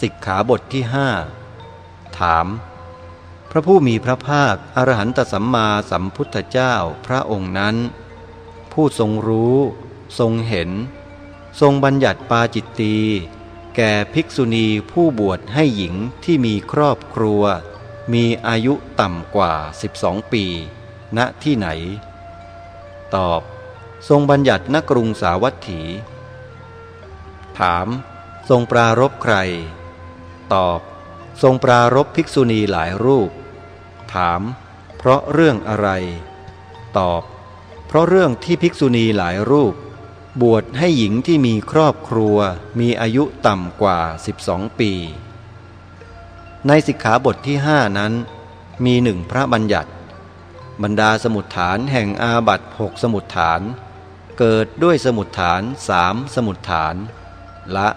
สิกขาบทที่ห้าถาม พระผู้มีพระภาคอรหันตสัมมาสัมพุทธเจ้าพระองค์นั้น ผู้ทรงรู้ ทรงเห็น ทรงบัญญัติปาจิตตีแก่ภิกษุณีผู้บวชให้หญิงที่มีครอบครัว มีอายุต่ำกว่า 12 ปี ณที่ไหน ตอบ ทรงบัญญัติณกรุงสาวัตถี ถาม ทรงปรารบใคร ตอบ ทรงปรารบภิกษุณีหลายรูป ถาม เพราะเรื่องอะไร ตอบ เพราะเรื่องที่ภิกษุณีหลายรูป บวชให้หญิงที่มีครอบครัวมีอายุต่ำกว่า 12 ปี ในสิกขาบทที่ห้านั้น มีหนึ่งพระบัญญัติ บรรดาสมุดฐานแห่งอาบัตหกสมุดฐาน เกิดด้วยสมุดฐานสามสมุดฐาน ละ